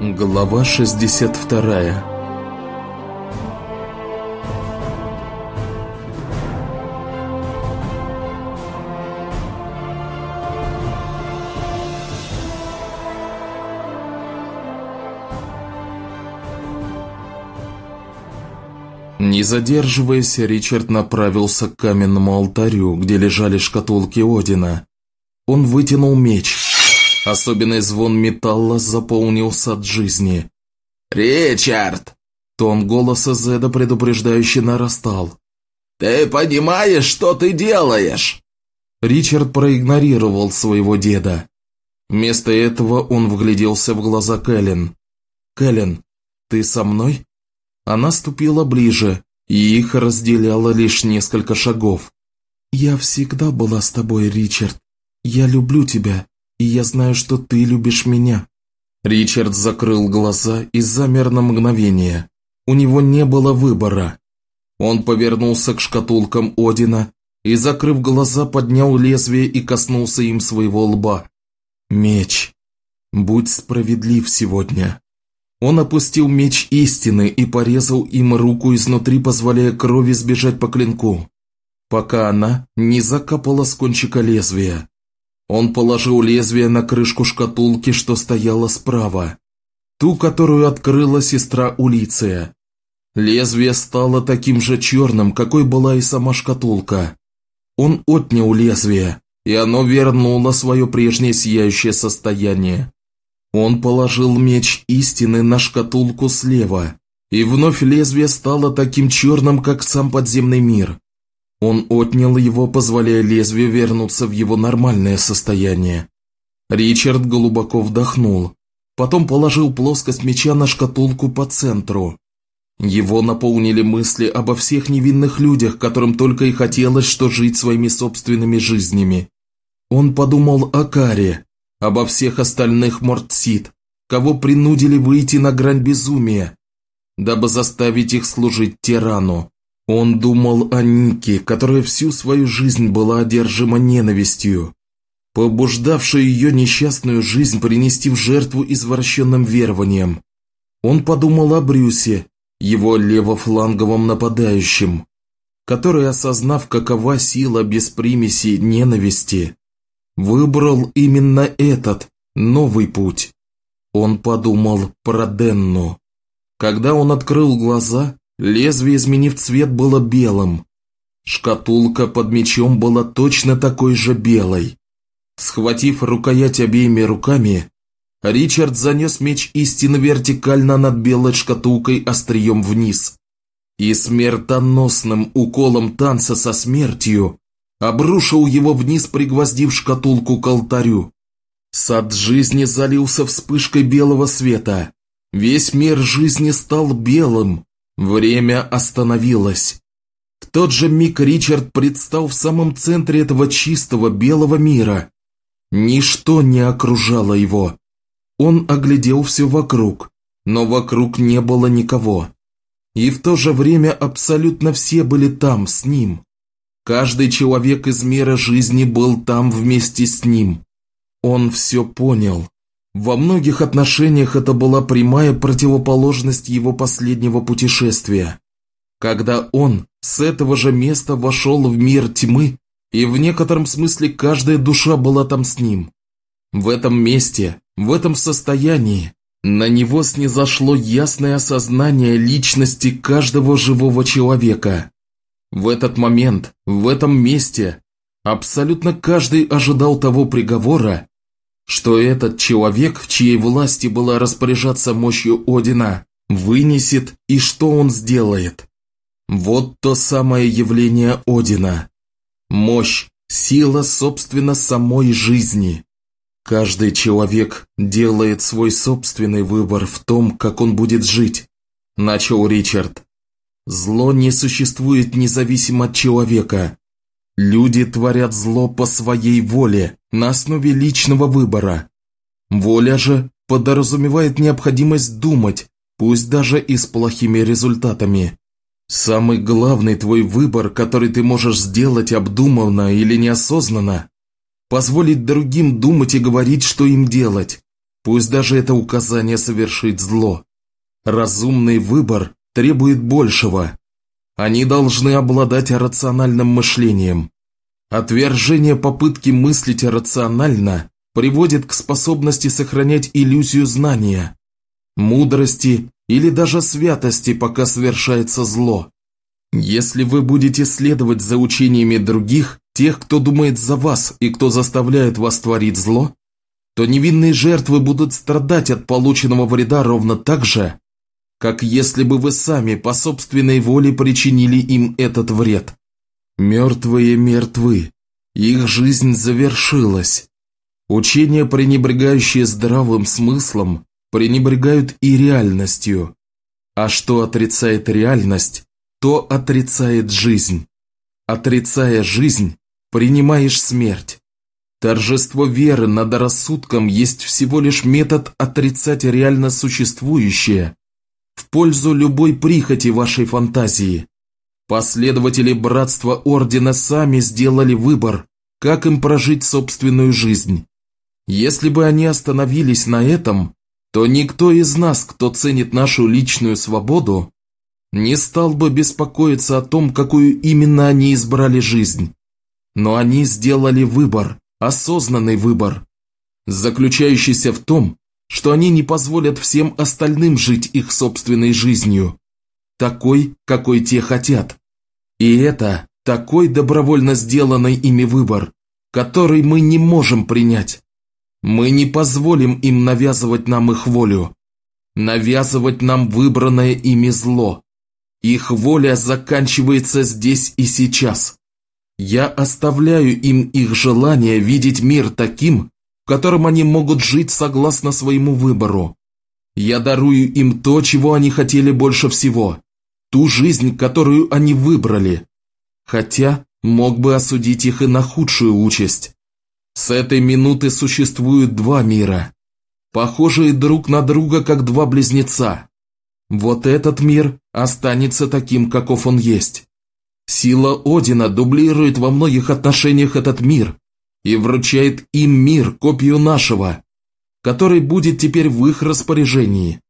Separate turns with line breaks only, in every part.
Глава 62 Не задерживаясь, Ричард направился к каменному алтарю, где лежали шкатулки Одина. Он вытянул меч. Особенный звон металла заполнил сад жизни. «Ричард!» Тон голоса Зеда предупреждающе нарастал. «Ты понимаешь, что ты делаешь?» Ричард проигнорировал своего деда. Вместо этого он вгляделся в глаза Кэлен. «Кэлен, ты со мной?» Она ступила ближе, и их разделяло лишь несколько шагов. «Я всегда была с тобой, Ричард. Я люблю тебя, и я знаю, что ты любишь меня». Ричард закрыл глаза и замер на мгновение. У него не было выбора. Он повернулся к шкатулкам Одина и, закрыв глаза, поднял лезвие и коснулся им своего лба. «Меч, будь справедлив сегодня». Он опустил меч истины и порезал им руку изнутри, позволяя крови сбежать по клинку, пока она не закапала с кончика лезвия. Он положил лезвие на крышку шкатулки, что стояла справа, ту, которую открыла сестра Улиция. Лезвие стало таким же черным, какой была и сама шкатулка. Он отнял лезвие, и оно вернуло свое прежнее сияющее состояние. Он положил меч истины на шкатулку слева, и вновь лезвие стало таким черным, как сам подземный мир. Он отнял его, позволяя лезвию вернуться в его нормальное состояние. Ричард глубоко вдохнул, потом положил плоскость меча на шкатулку по центру. Его наполнили мысли обо всех невинных людях, которым только и хотелось, что жить своими собственными жизнями. Он подумал о Каре, обо всех остальных Мортсид, кого принудили выйти на грань безумия, дабы заставить их служить тирану. Он думал о Нике, которая всю свою жизнь была одержима ненавистью, побуждавшей ее несчастную жизнь принести в жертву извращенным верованиям. Он подумал о Брюсе, его левофланговом нападающем, который, осознав, какова сила без примеси ненависти, выбрал именно этот, новый путь. Он подумал про Денну. Когда он открыл глаза, лезвие, изменив цвет, было белым. Шкатулка под мечом была точно такой же белой. Схватив рукоять обеими руками, Ричард занес меч истины вертикально над белой шкатулкой острием вниз. И смертоносным уколом танца со смертью обрушил его вниз, пригвоздив шкатулку к алтарю. Сад жизни залился вспышкой белого света. Весь мир жизни стал белым. Время остановилось. В тот же миг Ричард предстал в самом центре этого чистого белого мира. Ничто не окружало его. Он оглядел все вокруг, но вокруг не было никого. И в то же время абсолютно все были там, с ним. Каждый человек из мира жизни был там вместе с ним. Он все понял. Во многих отношениях это была прямая противоположность его последнего путешествия. Когда он с этого же места вошел в мир тьмы, и в некотором смысле каждая душа была там с ним. В этом месте, в этом состоянии, на него снизошло ясное осознание личности каждого живого человека. В этот момент, в этом месте, абсолютно каждый ожидал того приговора, что этот человек, в чьей власти была распоряжаться мощью Одина, вынесет и что он сделает. Вот то самое явление Одина. Мощь, сила, собственно, самой жизни. Каждый человек делает свой собственный выбор в том, как он будет жить, начал Ричард. Зло не существует независимо от человека. Люди творят зло по своей воле, на основе личного выбора. Воля же подразумевает необходимость думать, пусть даже и с плохими результатами. Самый главный твой выбор, который ты можешь сделать обдуманно или неосознанно, позволить другим думать и говорить, что им делать. Пусть даже это указание совершить зло. Разумный выбор требует большего. Они должны обладать рациональным мышлением. Отвержение попытки мыслить рационально приводит к способности сохранять иллюзию знания, мудрости или даже святости, пока совершается зло. Если вы будете следовать за учениями других, тех, кто думает за вас и кто заставляет вас творить зло, то невинные жертвы будут страдать от полученного вреда ровно так же, как если бы вы сами по собственной воле причинили им этот вред. Мертвые мертвы, их жизнь завершилась. Учения, пренебрегающие здравым смыслом, пренебрегают и реальностью. А что отрицает реальность, то отрицает жизнь. Отрицая жизнь, принимаешь смерть. Торжество веры над рассудком есть всего лишь метод отрицать реально существующее пользу любой прихоти вашей фантазии. Последователи Братства Ордена сами сделали выбор, как им прожить собственную жизнь. Если бы они остановились на этом, то никто из нас, кто ценит нашу личную свободу, не стал бы беспокоиться о том, какую именно они избрали жизнь. Но они сделали выбор, осознанный выбор, заключающийся в том, что они не позволят всем остальным жить их собственной жизнью, такой, какой те хотят. И это такой добровольно сделанный ими выбор, который мы не можем принять. Мы не позволим им навязывать нам их волю, навязывать нам выбранное ими зло. Их воля заканчивается здесь и сейчас. Я оставляю им их желание видеть мир таким, котором они могут жить согласно своему выбору. Я дарую им то, чего они хотели больше всего, ту жизнь, которую они выбрали. Хотя мог бы осудить их и на худшую участь. С этой минуты существуют два мира, похожие друг на друга, как два близнеца. Вот этот мир останется таким, каков он есть. Сила Одина дублирует во многих отношениях этот мир и вручает им мир, копию нашего, который будет теперь в их распоряжении.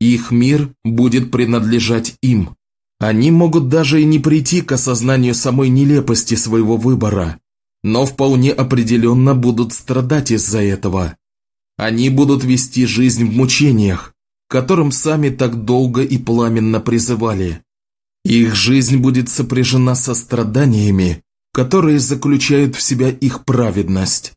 Их мир будет принадлежать им. Они могут даже и не прийти к осознанию самой нелепости своего выбора, но вполне определенно будут страдать из-за этого. Они будут вести жизнь в мучениях, которым сами так долго и пламенно призывали. Их жизнь будет сопряжена со страданиями, которые заключают в себя их праведность.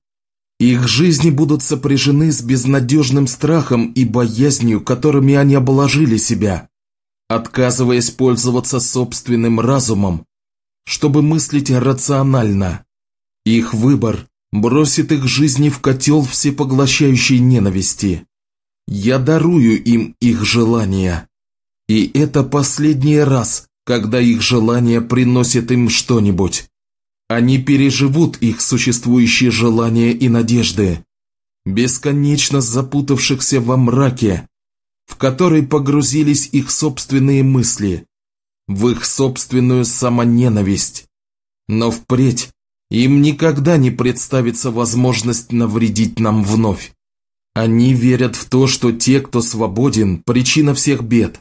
Их жизни будут сопряжены с безнадежным страхом и боязнью, которыми они обложили себя, отказываясь пользоваться собственным разумом, чтобы мыслить рационально. Их выбор бросит их жизни в котел всепоглощающей ненависти. Я дарую им их желания. И это последний раз, когда их желания приносят им что-нибудь. Они переживут их существующие желания и надежды, бесконечно запутавшихся во мраке, в который погрузились их собственные мысли, в их собственную самоненависть. Но впредь им никогда не представится возможность навредить нам вновь. Они верят в то, что те, кто свободен, причина всех бед.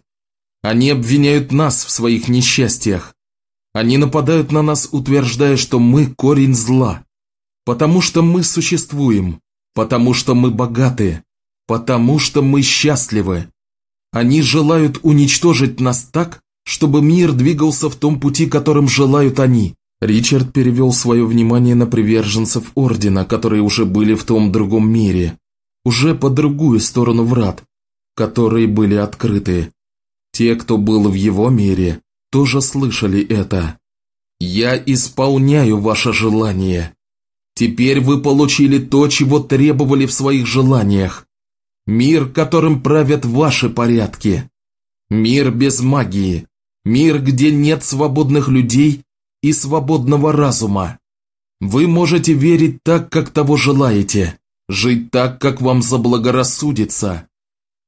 Они обвиняют нас в своих несчастьях. Они нападают на нас, утверждая, что мы корень зла. Потому что мы существуем, потому что мы богаты, потому что мы счастливы. Они желают уничтожить нас так, чтобы мир двигался в том пути, которым желают они. Ричард перевел свое внимание на приверженцев Ордена, которые уже были в том другом мире, уже по другую сторону врат, которые были открыты. Те, кто был в его мире, тоже слышали это. «Я исполняю ваше желание. Теперь вы получили то, чего требовали в своих желаниях. Мир, которым правят ваши порядки. Мир без магии. Мир, где нет свободных людей и свободного разума. Вы можете верить так, как того желаете, жить так, как вам заблагорассудится.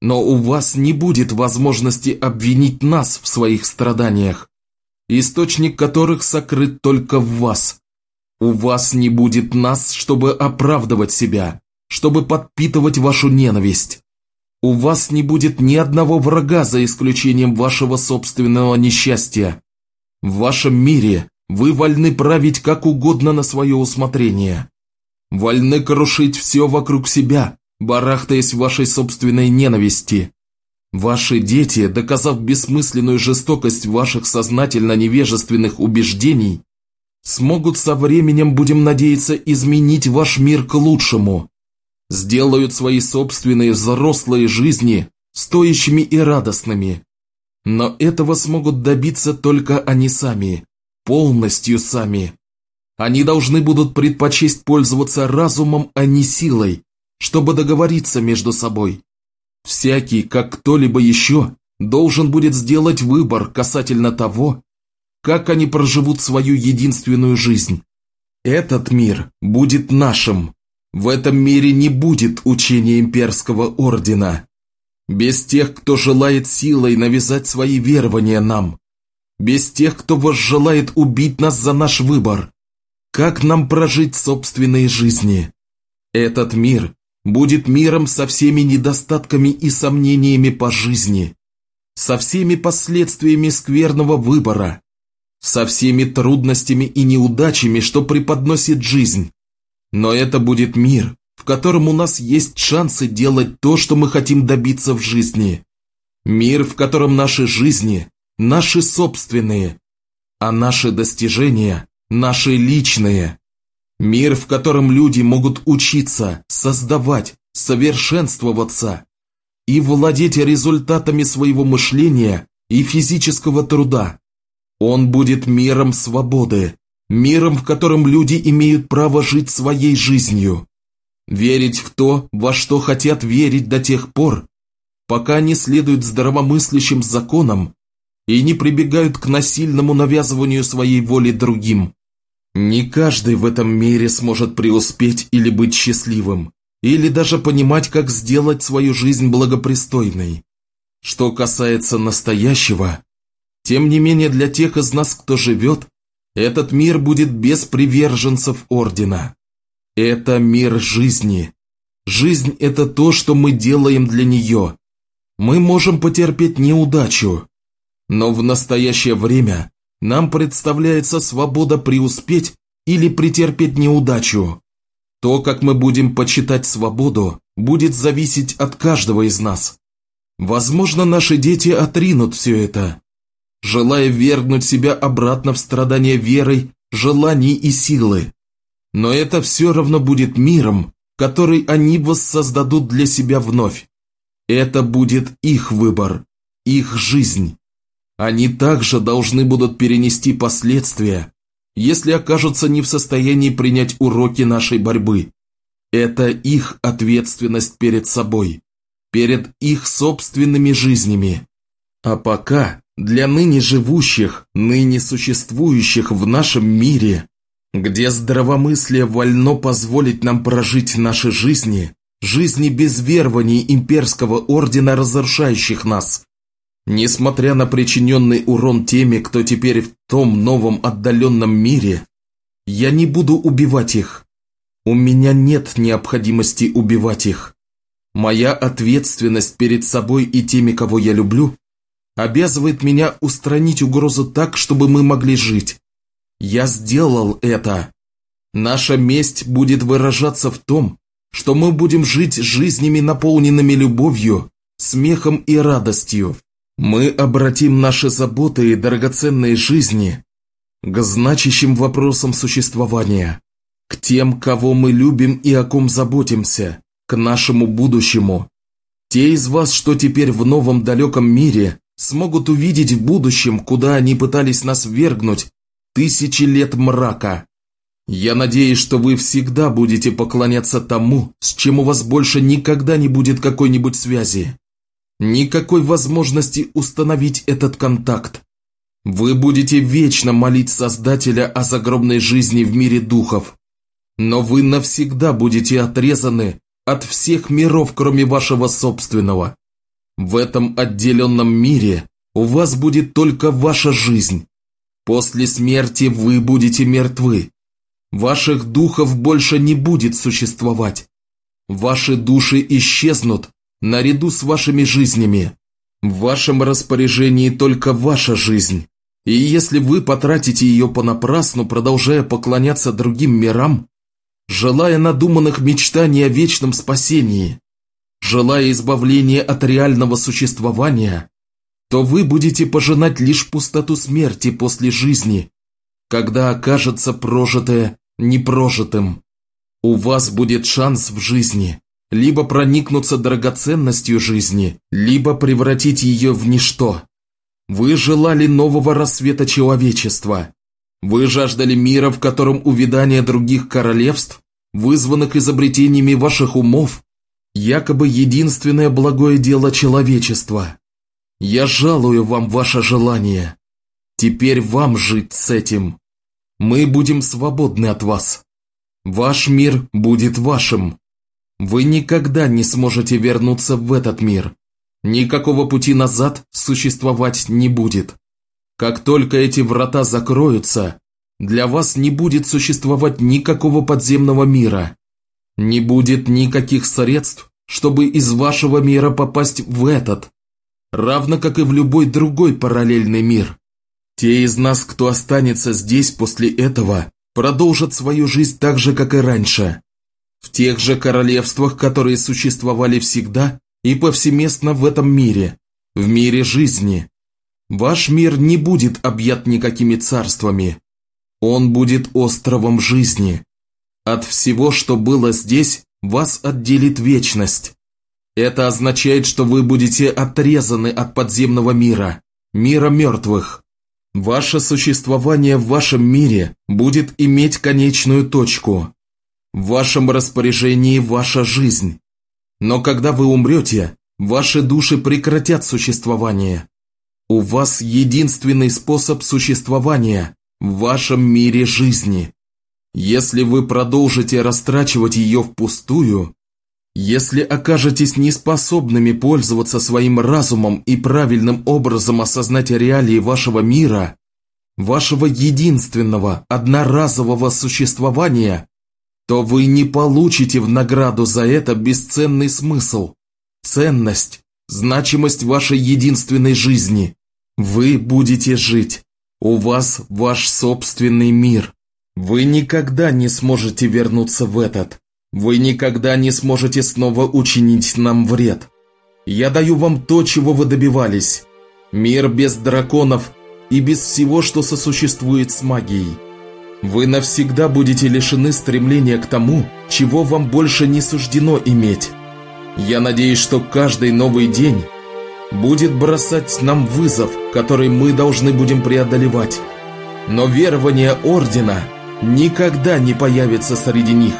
Но у вас не будет возможности обвинить нас в своих страданиях, источник которых сокрыт только в вас. У вас не будет нас, чтобы оправдывать себя. чтобы подпитывать вашу ненависть. У вас не будет ни одного врага за исключением вашего собственного несчастья. В вашем мире вы вольны править как угодно на свое усмотрение. Вольны крушить все вокруг себя, барахтаясь в вашей собственной ненависти. Ваши дети, доказав бессмысленную жестокость ваших сознательно невежественных убеждений, смогут со временем, будем надеяться, изменить ваш мир к лучшему, сделают свои собственные взрослые жизни стоящими и радостными. Но этого смогут добиться только они сами, полностью сами. Они должны будут предпочесть пользоваться разумом, а не силой, чтобы договориться между собой. Всякий, как кто-либо еще, должен будет сделать выбор касательно того, как они проживут свою единственную жизнь. Этот мир будет нашим. В этом мире не будет учения имперского ордена. Без тех, кто желает силой навязать свои верования нам. Без тех, кто возжелает убить нас за наш выбор. Как нам прожить собственные жизни? Этот мир будет миром со всеми недостатками и сомнениями по жизни, со всеми последствиями скверного выбора, со всеми трудностями и неудачами, что преподносит жизнь. Но это будет мир, в котором у нас есть шансы делать то, что мы хотим добиться в жизни. Мир, в котором наши жизни – наши собственные, а наши достижения – наши личные. Мир, в котором люди могут учиться, создавать, совершенствоваться и владеть результатами своего мышления и физического труда. Он будет миром свободы, миром, в котором люди имеют право жить своей жизнью. Верить в то, во что хотят верить до тех пор, пока они следуют здравомыслящим законам и не прибегают к насильному навязыванию своей воли другим. Не каждый в этом мире сможет преуспеть или быть счастливым, или даже понимать, как сделать свою жизнь благопристойной. Что касается настоящего, тем не менее, для тех из нас, кто живет, этот мир будет без приверженцев Ордена. Это мир жизни. Жизнь – это то, что мы делаем для нее. Мы можем потерпеть неудачу, но в настоящее время нам представляется свобода преуспеть или претерпеть неудачу. То, как мы будем почитать свободу, будет зависеть от каждого из нас. Возможно, наши дети отринут все это, желая вергнуть себя обратно в страдания верой, желаний и силы. Но это все равно будет миром, который они воссоздадут для себя вновь. Это будет их выбор, их жизнь. Они также должны будут перенести последствия, если окажутся не в состоянии принять уроки нашей борьбы. Это их ответственность перед собой, перед их собственными жизнями. А пока для ныне живущих, ныне существующих в нашем мире, где здравомыслие вольно позволить нам прожить наши жизни, жизни без верований имперского ордена, разрушающих нас. Несмотря на причиненный урон теми, кто теперь в том новом отдаленном мире, я не буду убивать их. У меня нет необходимости убивать их. Моя ответственность перед собой и теми, кого я люблю, обязывает меня устранить угрозу так, чтобы мы могли жить. Я сделал это. Наша месть будет выражаться в том, что мы будем жить жизнями, наполненными любовью, смехом и радостью. Мы обратим наши заботы и драгоценные жизни к значащим вопросам существования, к тем, кого мы любим и о ком заботимся, к нашему будущему. Те из вас, что теперь в новом далеком мире, смогут увидеть в будущем, куда они пытались нас вергнуть, тысячи лет мрака. Я надеюсь, что вы всегда будете поклоняться тому, с чем у вас больше никогда не будет какой-нибудь связи. Никакой возможности установить этот контакт. Вы будете вечно молить Создателя о загробной жизни в мире духов. Но вы навсегда будете отрезаны от всех миров, кроме вашего собственного. В этом отделенном мире у вас будет только ваша жизнь. После смерти вы будете мертвы. Ваших духов больше не будет существовать. Ваши души исчезнут наряду с вашими жизнями. В вашем распоряжении только ваша жизнь. И если вы потратите ее понапрасну, продолжая поклоняться другим мирам, желая надуманных мечтаний о вечном спасении, желая избавления от реального существования, то вы будете пожинать лишь пустоту смерти после жизни, когда окажется прожитое непрожитым. У вас будет шанс в жизни либо проникнуться драгоценностью жизни, либо превратить ее в ничто. Вы желали нового рассвета человечества. Вы жаждали мира, в котором увядание других королевств, вызванных изобретениями ваших умов, якобы единственное благое дело человечества. Я жалую вам ваше желание. Теперь вам жить с этим. Мы будем свободны от вас. Ваш мир будет вашим. Вы никогда не сможете вернуться в этот мир. Никакого пути назад существовать не будет. Как только эти врата закроются, для вас не будет существовать никакого подземного мира. Не будет никаких средств, чтобы из вашего мира попасть в этот, равно как и в любой другой параллельный мир. Те из нас, кто останется здесь после этого, продолжат свою жизнь так же, как и раньше. В тех же королевствах, которые существовали всегда и повсеместно в этом мире, в мире жизни. Ваш мир не будет объят никакими царствами. Он будет островом жизни. От всего, что было здесь, вас отделит вечность. Это означает, что вы будете отрезаны от подземного мира, мира мертвых. Ваше существование в вашем мире будет иметь конечную точку. В вашем распоряжении ваша жизнь. Но когда вы умрете, ваши души прекратят существование. У вас единственный способ существования в вашем мире жизни. Если вы продолжите растрачивать ее впустую, если окажетесь неспособными пользоваться своим разумом и правильным образом осознать реалии вашего мира, вашего единственного, одноразового существования, то вы не получите в награду за это бесценный смысл, ценность, значимость вашей единственной жизни. Вы будете жить. У вас ваш собственный мир. Вы никогда не сможете вернуться в этот. Вы никогда не сможете снова учинить нам вред. Я даю вам то, чего вы добивались. Мир без драконов и без всего, что сосуществует с магией. Вы навсегда будете лишены стремления к тому, чего вам больше не суждено иметь. Я надеюсь, что каждый новый день будет бросать нам вызов, который мы должны будем преодолевать. Но верование Ордена никогда не появится среди них.